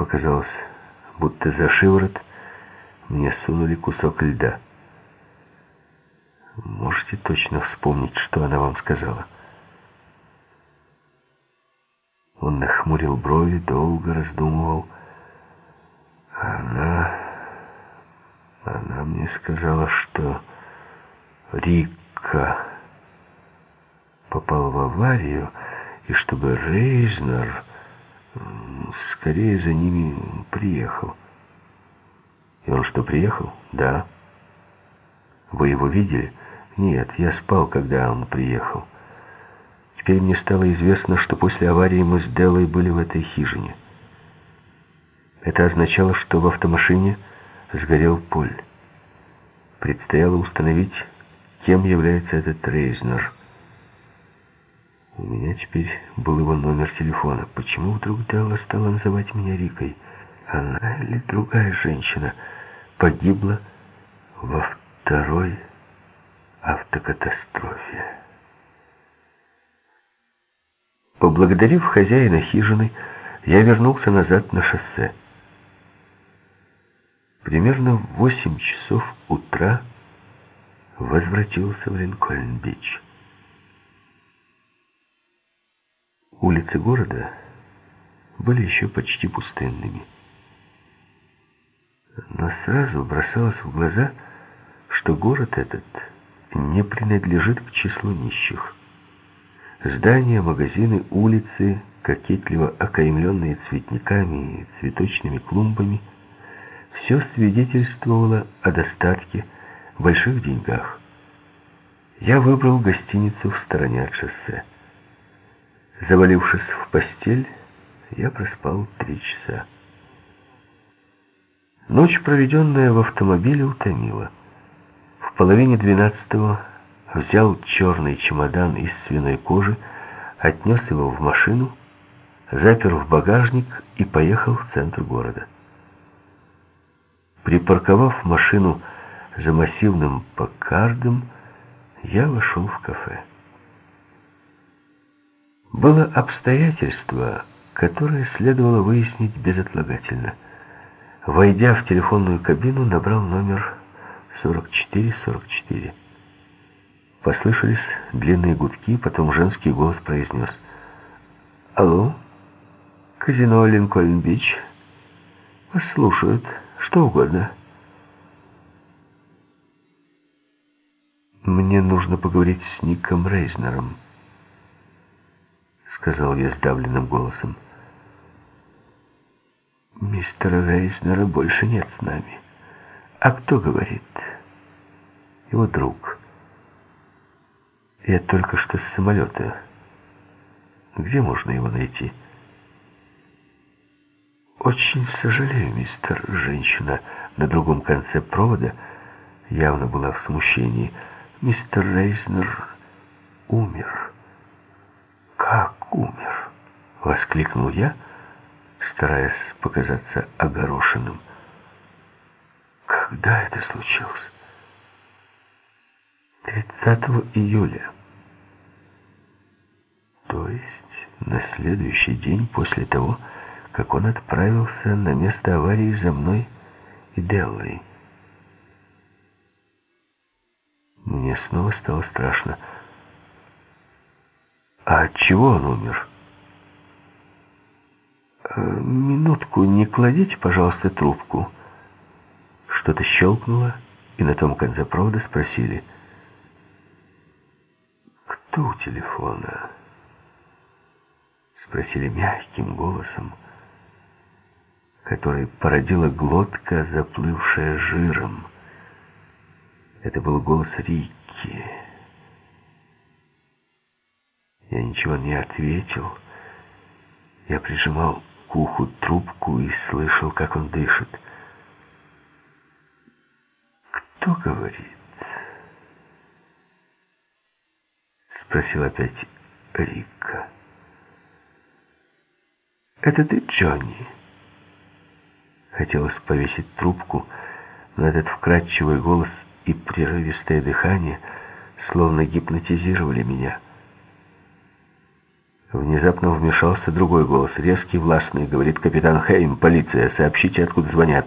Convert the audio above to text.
Показалось, будто за шиворот мне сунули кусок льда. Можете точно вспомнить, что она вам сказала? Он нахмурил брови, долго раздумывал. Она... Она мне сказала, что Рика попал в аварию, и чтобы Рейзнер скорее за ними приехал. И он что, приехал? Да. Вы его видели? Нет, я спал, когда он приехал. Теперь мне стало известно, что после аварии мы с Делой были в этой хижине. Это означало, что в автомашине сгорел Поль. Предстояло установить, кем является этот Рейзнер. У меня теперь был его номер телефона. Почему вдруг Делла стала называть меня Рикой? Она или другая женщина погибла во второй автокатастрофе? Поблагодарив хозяина хижины, я вернулся назад на шоссе. Примерно в восемь часов утра возвратился в Линкольн-Бич. Улицы города были еще почти пустынными. Но сразу бросалось в глаза, что город этот не принадлежит к числу нищих. Здания, магазины, улицы, кокетливо окаймленные цветниками и цветочными клумбами, все свидетельствовало о достатке, больших деньгах. Я выбрал гостиницу в стороне от шоссе. Завалившись в постель, я проспал три часа. Ночь, проведенная в автомобиле, утомила. В половине двенадцатого взял черный чемодан из свиной кожи, отнес его в машину, запер в багажник и поехал в центр города. Припарковав машину за массивным покардом, я вошел в кафе. Было обстоятельство, которое следовало выяснить безотлагательно. Войдя в телефонную кабину, набрал номер 4444. Послышались длинные гудки, потом женский голос произнес. «Алло, казино Линкольн-Бич. Вас слушают, что угодно». «Мне нужно поговорить с Ником Рейзнером», — сказал я сдавленным голосом. «Мистера Рейзнера больше нет с нами. А кто говорит?» «Его друг». Я только что с самолета. Где можно его найти? Очень сожалею, мистер. Женщина на другом конце провода явно была в смущении. Мистер Рейзнер умер. Умер? Воскликнул я, стараясь показаться огорошенным. Когда это случилось? 30 июля. То есть на следующий день после того, как он отправился на место аварии за мной и Деллой. Мне снова стало страшно. А от чего он умер? Э, минутку, не кладите, пожалуйста, трубку. Что-то щелкнуло, и на том конце провода спросили — «Кто у телефона?» Спросили мягким голосом, который породила глотка, заплывшая жиром. Это был голос Рикки. Я ничего не ответил. Я прижимал к уху трубку и слышал, как он дышит. «Кто говорит?» Спросил опять Рика. «Это ты, Джонни?» Хотелось повесить трубку, но этот вкрадчивый голос и прерывистое дыхание словно гипнотизировали меня. Внезапно вмешался другой голос, резкий, властный, говорит капитан Хейм, полиция, сообщите, откуда звонят.